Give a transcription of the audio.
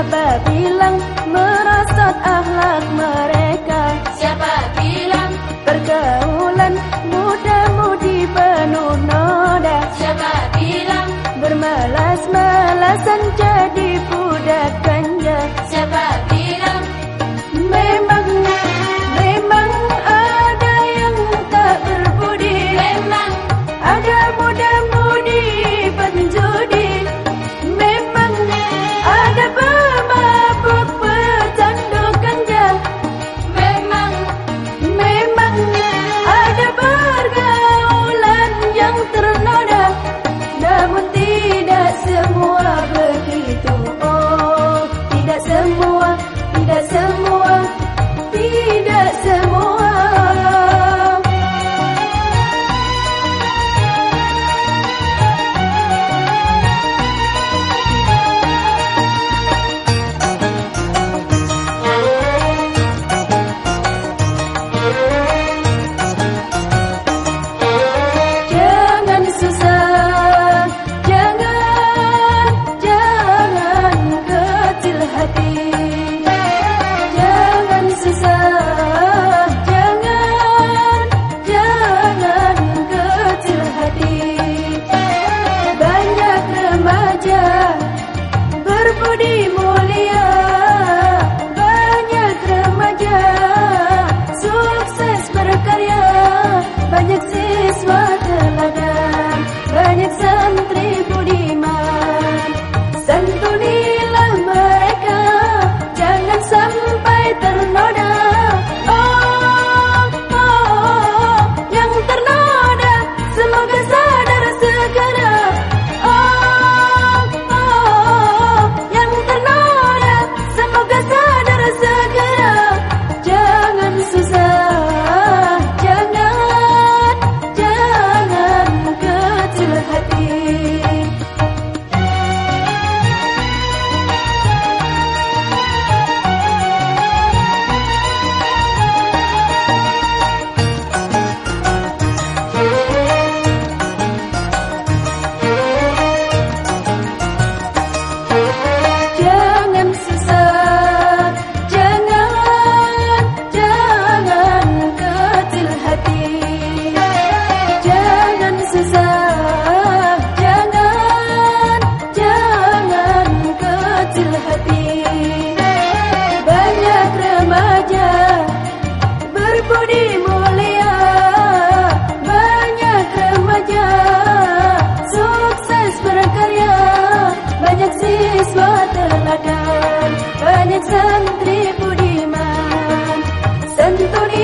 Siapa bilang merosot akhlak mereka? Siapa bilang bergerak? Sentri Budiman senturi.